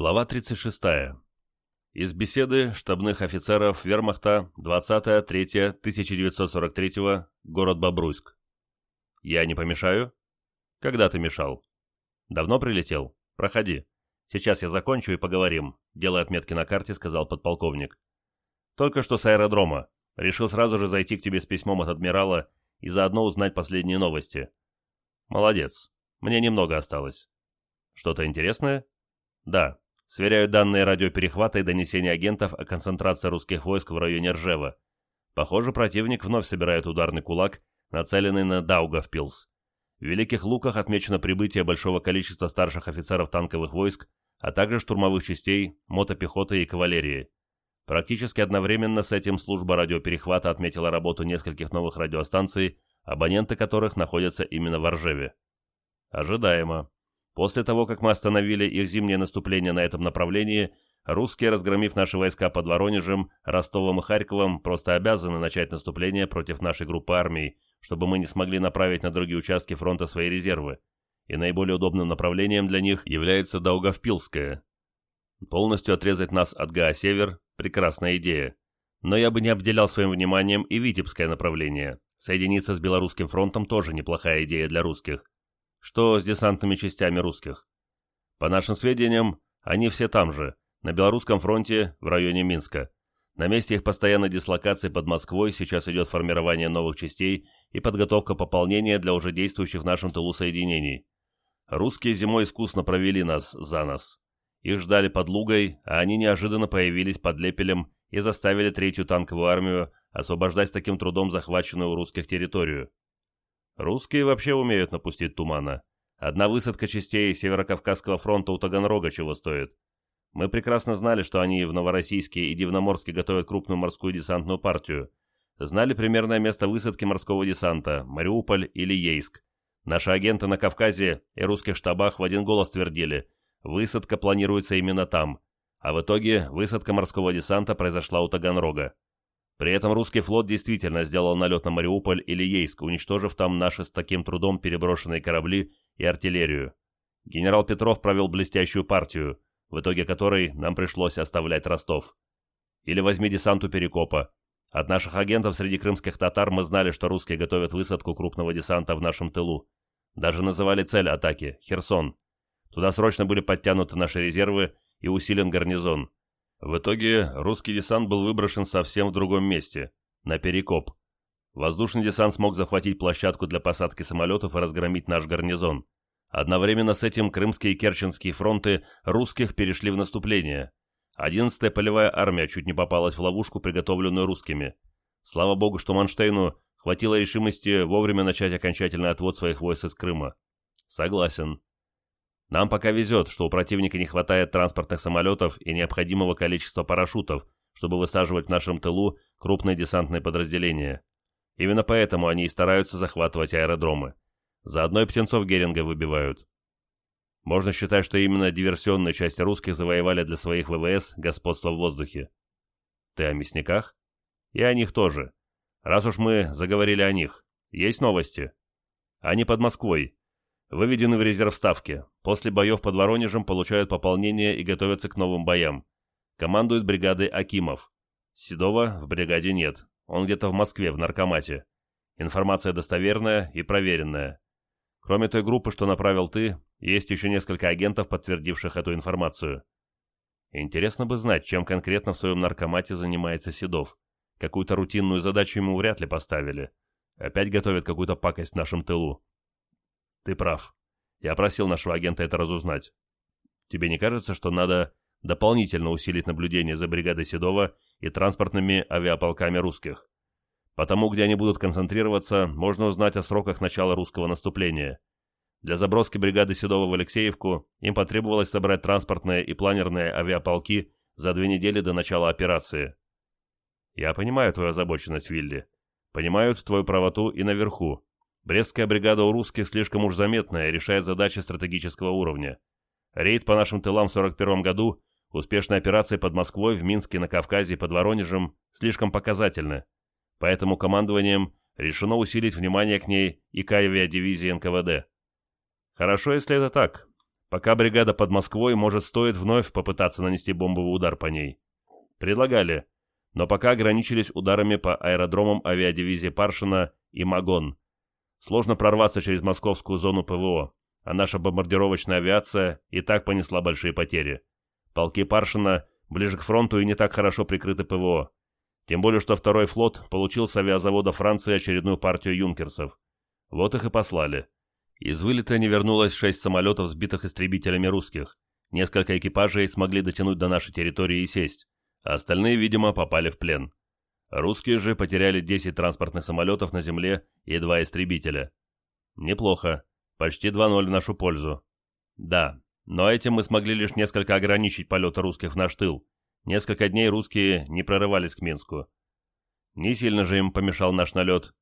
Глава 36. Из беседы штабных офицеров вермахта 20.03.1943, город Бобруйск. Я не помешаю? Когда ты мешал? Давно прилетел? Проходи. Сейчас я закончу и поговорим, делая отметки на карте, сказал подполковник. Только что с аэродрома. Решил сразу же зайти к тебе с письмом от адмирала и заодно узнать последние новости. Молодец. Мне немного осталось. Что-то интересное? Да, сверяю данные радиоперехвата и донесения агентов о концентрации русских войск в районе Ржева. Похоже, противник вновь собирает ударный кулак, нацеленный на Даугавпилс. В Великих Луках отмечено прибытие большого количества старших офицеров танковых войск, а также штурмовых частей, мотопехоты и кавалерии. Практически одновременно с этим служба радиоперехвата отметила работу нескольких новых радиостанций, абоненты которых находятся именно в Ржеве. Ожидаемо. После того, как мы остановили их зимнее наступление на этом направлении, русские, разгромив наши войска под Воронежем, Ростовом и Харьковом, просто обязаны начать наступление против нашей группы армий, чтобы мы не смогли направить на другие участки фронта свои резервы. И наиболее удобным направлением для них является Даугавпилское. Полностью отрезать нас от ГА-Север – прекрасная идея. Но я бы не обделял своим вниманием и Витебское направление. Соединиться с Белорусским фронтом тоже неплохая идея для русских. Что с десантными частями русских? По нашим сведениям, они все там же, на Белорусском фронте в районе Минска. На месте их постоянной дислокации под Москвой сейчас идет формирование новых частей и подготовка пополнения для уже действующих в нашем тылу соединений. Русские зимой искусно провели нас за нас. Их ждали под Лугой, а они неожиданно появились под Лепелем и заставили третью танковую армию освобождать с таким трудом захваченную у русских территорию. Русские вообще умеют напустить тумана. Одна высадка частей Северокавказского фронта у Таганрога чего стоит. Мы прекрасно знали, что они в Новороссийске и Дивноморске готовят крупную морскую десантную партию. Знали примерное место высадки морского десанта – Мариуполь или Ейск. Наши агенты на Кавказе и русских штабах в один голос твердили – высадка планируется именно там. А в итоге высадка морского десанта произошла у Таганрога. При этом русский флот действительно сделал налет на Мариуполь или Ейск, уничтожив там наши с таким трудом переброшенные корабли и артиллерию. Генерал Петров провел блестящую партию, в итоге которой нам пришлось оставлять Ростов. Или возьми десант у Перекопа. От наших агентов среди крымских татар мы знали, что русские готовят высадку крупного десанта в нашем тылу. Даже называли цель атаки – Херсон. Туда срочно были подтянуты наши резервы и усилен гарнизон. В итоге русский десант был выброшен совсем в другом месте, на Перекоп. Воздушный десант смог захватить площадку для посадки самолетов и разгромить наш гарнизон. Одновременно с этим Крымские и Керченские фронты русских перешли в наступление. 11-я полевая армия чуть не попалась в ловушку, приготовленную русскими. Слава богу, что Манштейну хватило решимости вовремя начать окончательный отвод своих войск из Крыма. Согласен. Нам пока везет, что у противника не хватает транспортных самолетов и необходимого количества парашютов, чтобы высаживать в нашем тылу крупные десантные подразделения. Именно поэтому они и стараются захватывать аэродромы. Заодно и птенцов Геринга выбивают. Можно считать, что именно диверсионная часть русских завоевали для своих ВВС господство в воздухе. Ты о мясниках? И о них тоже. Раз уж мы заговорили о них, есть новости. Они под Москвой, Выведены в резерв ставки. После боев под Воронежем получают пополнение и готовятся к новым боям. Командует бригадой Акимов. Седова в бригаде нет. Он где-то в Москве, в наркомате. Информация достоверная и проверенная. Кроме той группы, что направил ты, есть еще несколько агентов, подтвердивших эту информацию. Интересно бы знать, чем конкретно в своем наркомате занимается Седов. Какую-то рутинную задачу ему вряд ли поставили. Опять готовят какую-то пакость в нашем тылу. Ты прав. Я просил нашего агента это разузнать. Тебе не кажется, что надо дополнительно усилить наблюдение за бригадой Седова и транспортными авиаполками русских? Потому, где они будут концентрироваться, можно узнать о сроках начала русского наступления. Для заброски бригады Седова в Алексеевку им потребовалось собрать транспортные и планерные авиаполки за две недели до начала операции. Я понимаю твою озабоченность, Вилли. Понимаю твою правоту и наверху. Брестская бригада у русских слишком уж заметная, решает задачи стратегического уровня. Рейд по нашим тылам в 41 году, успешные операции под Москвой, в Минске, на Кавказе и под Воронежем слишком показательны. Поэтому командованием решено усилить внимание к ней и к авиадивизии НКВД. Хорошо, если это так. Пока бригада под Москвой, может, стоит вновь попытаться нанести бомбовый удар по ней. Предлагали, но пока ограничились ударами по аэродромам авиадивизии Паршина и Магон. Сложно прорваться через московскую зону ПВО, а наша бомбардировочная авиация и так понесла большие потери. Полки Паршина ближе к фронту и не так хорошо прикрыты ПВО. Тем более, что второй флот получил с авиазавода Франции очередную партию юнкерсов. Вот их и послали. Из вылета не вернулось шесть самолетов, сбитых истребителями русских. Несколько экипажей смогли дотянуть до нашей территории и сесть, а остальные, видимо, попали в плен. Русские же потеряли 10 транспортных самолетов на земле и два истребителя. Неплохо. Почти 2-0 в нашу пользу. Да, но этим мы смогли лишь несколько ограничить полеты русских в наш тыл. Несколько дней русские не прорывались к Минску. Не сильно же им помешал наш налет.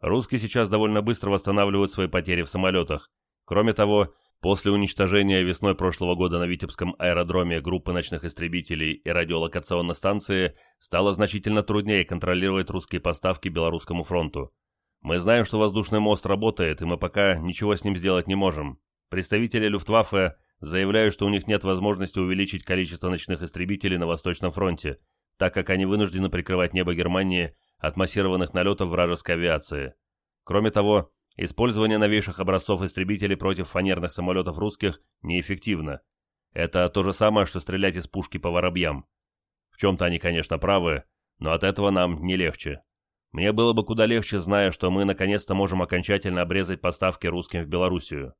Русские сейчас довольно быстро восстанавливают свои потери в самолетах. Кроме того, после уничтожения весной прошлого года на Витебском аэродроме группы ночных истребителей и радиолокационной станции стало значительно труднее контролировать русские поставки Белорусскому фронту. Мы знаем, что воздушный мост работает, и мы пока ничего с ним сделать не можем. Представители Люфтваффе заявляют, что у них нет возможности увеличить количество ночных истребителей на Восточном фронте, так как они вынуждены прикрывать небо Германии от массированных налетов вражеской авиации. Кроме того, использование новейших образцов истребителей против фанерных самолетов русских неэффективно. Это то же самое, что стрелять из пушки по воробьям. В чем-то они, конечно, правы, но от этого нам не легче. Мне было бы куда легче, зная, что мы наконец-то можем окончательно обрезать поставки русским в Белоруссию.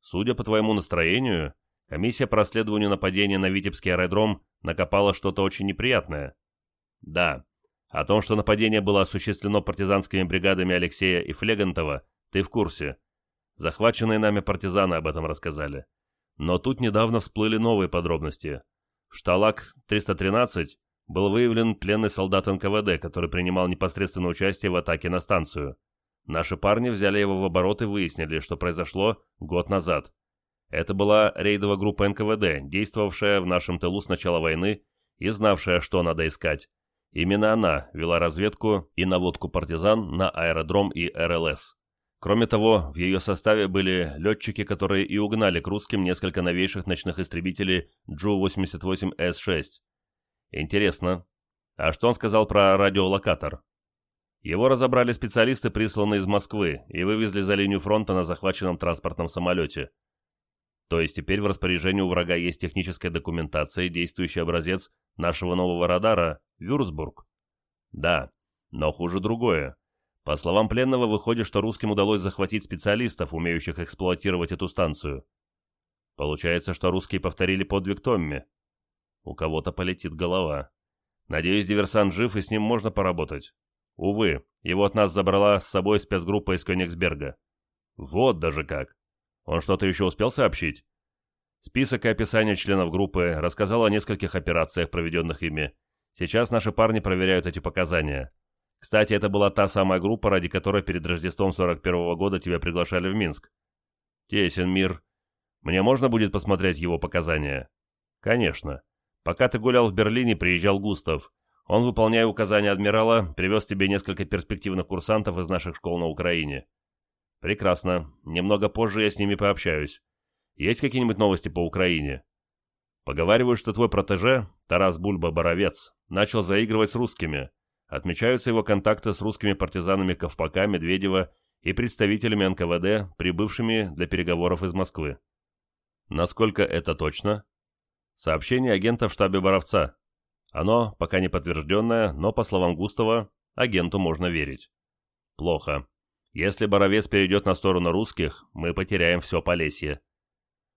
Судя по твоему настроению, комиссия по расследованию нападения на Витебский аэродром накопала что-то очень неприятное. Да, о том, что нападение было осуществлено партизанскими бригадами Алексея и Флегантова, ты в курсе. Захваченные нами партизаны об этом рассказали. Но тут недавно всплыли новые подробности. В Шталак-313 был выявлен пленный солдат НКВД, который принимал непосредственное участие в атаке на станцию. Наши парни взяли его в оборот и выяснили, что произошло год назад. Это была рейдовая группа НКВД, действовавшая в нашем тылу с начала войны и знавшая, что надо искать. Именно она вела разведку и наводку партизан на аэродром и РЛС. Кроме того, в ее составе были летчики, которые и угнали к русским несколько новейших ночных истребителей Джу-88С-6. Интересно, а что он сказал про радиолокатор? Его разобрали специалисты, присланные из Москвы, и вывезли за линию фронта на захваченном транспортном самолете. То есть теперь в распоряжении у врага есть техническая документация и действующий образец нашего нового радара «Вюрцбург». Да, но хуже другое. По словам пленного, выходит, что русским удалось захватить специалистов, умеющих эксплуатировать эту станцию. Получается, что русские повторили подвиг Томми. У кого-то полетит голова. Надеюсь, диверсант жив, и с ним можно поработать. Увы, его от нас забрала с собой спецгруппа из Кёнигсберга. Вот даже как. Он что-то еще успел сообщить? Список и описание членов группы рассказал о нескольких операциях, проведенных ими. Сейчас наши парни проверяют эти показания. Кстати, это была та самая группа, ради которой перед Рождеством 41 -го года тебя приглашали в Минск. Тесен мир. Мне можно будет посмотреть его показания? Конечно. Пока ты гулял в Берлине, приезжал Густав. Он, выполняя указания адмирала, привез тебе несколько перспективных курсантов из наших школ на Украине. Прекрасно. Немного позже я с ними пообщаюсь. Есть какие-нибудь новости по Украине? Поговаривают, что твой протеже, Тарас Бульба-Боровец, начал заигрывать с русскими. Отмечаются его контакты с русскими партизанами Ковпака, Медведева и представителями НКВД, прибывшими для переговоров из Москвы. Насколько это точно? Сообщение агента в штабе Боровца. Оно пока не подтвержденное, но, по словам Густава, агенту можно верить. Плохо. Если Боровец перейдет на сторону русских, мы потеряем все Полесье.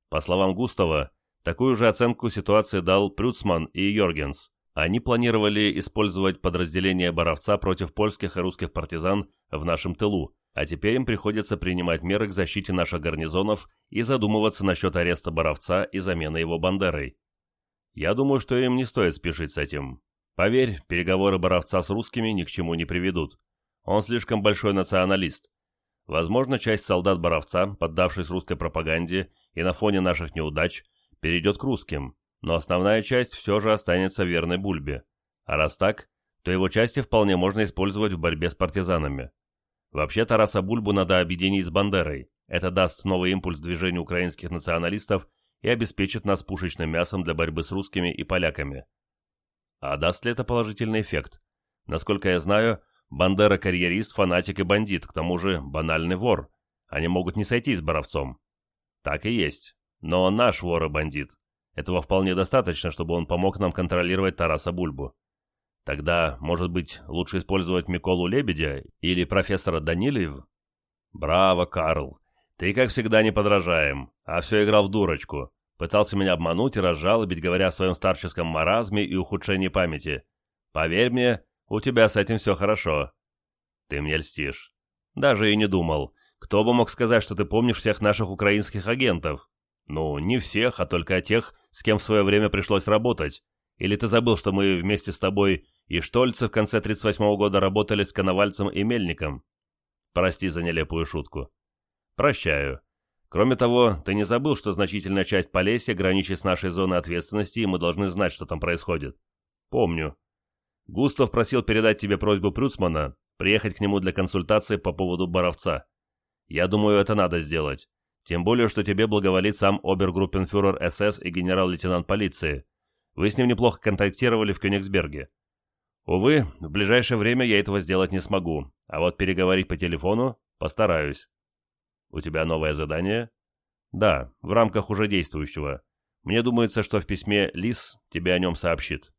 По словам Густава, такую же оценку ситуации дал Прюцман и Йоргенс. Они планировали использовать подразделения Боровца против польских и русских партизан в нашем тылу, а теперь им приходится принимать меры к защите наших гарнизонов и задумываться насчет ареста Боровца и замены его Бандерой. Я думаю, что им не стоит спешить с этим. Поверь, переговоры Боровца с русскими ни к чему не приведут. Он слишком большой националист. Возможно, часть солдат Боровца, поддавшись русской пропаганде и на фоне наших неудач, перейдет к русским, но основная часть все же останется верной Бульбе. А раз так, то его части вполне можно использовать в борьбе с партизанами. Вообще Тараса Бульбу надо объединить с Бандерой. Это даст новый импульс движению украинских националистов и обеспечит нас пушечным мясом для борьбы с русскими и поляками. А даст ли это положительный эффект? Насколько я знаю, Бандера карьерист, фанатик и бандит, к тому же банальный вор. Они могут не сойтись с Боровцом. Так и есть. Но наш вор и бандит. Этого вполне достаточно, чтобы он помог нам контролировать Тараса Бульбу. Тогда, может быть, лучше использовать Миколу Лебедя или профессора Данилев? Браво, Карл. Ты, как всегда, не подражаем, а все играл в дурочку. Пытался меня обмануть и разжалобить, говоря о своем старческом маразме и ухудшении памяти. Поверь мне, у тебя с этим все хорошо. Ты мне льстишь. Даже и не думал. Кто бы мог сказать, что ты помнишь всех наших украинских агентов? Ну, не всех, а только тех, с кем в свое время пришлось работать. Или ты забыл, что мы вместе с тобой и Штольце в конце 38-го года работали с Коновальцем и Мельником? Прости за нелепую шутку. Прощаю. Кроме того, ты не забыл, что значительная часть Полесья граничит с нашей зоной ответственности, и мы должны знать, что там происходит. Помню. Густав просил передать тебе просьбу Прюцмана приехать к нему для консультации по поводу Боровца. Я думаю, это надо сделать. Тем более, что тебе благоволит сам обергруппенфюрер СС и генерал-лейтенант полиции. Вы с ним неплохо контактировали в Кёнигсберге. Увы, в ближайшее время я этого сделать не смогу, а вот переговорить по телефону постараюсь. У тебя новое задание? Да, в рамках уже действующего. Мне думается, что в письме Лис тебе о нем сообщит.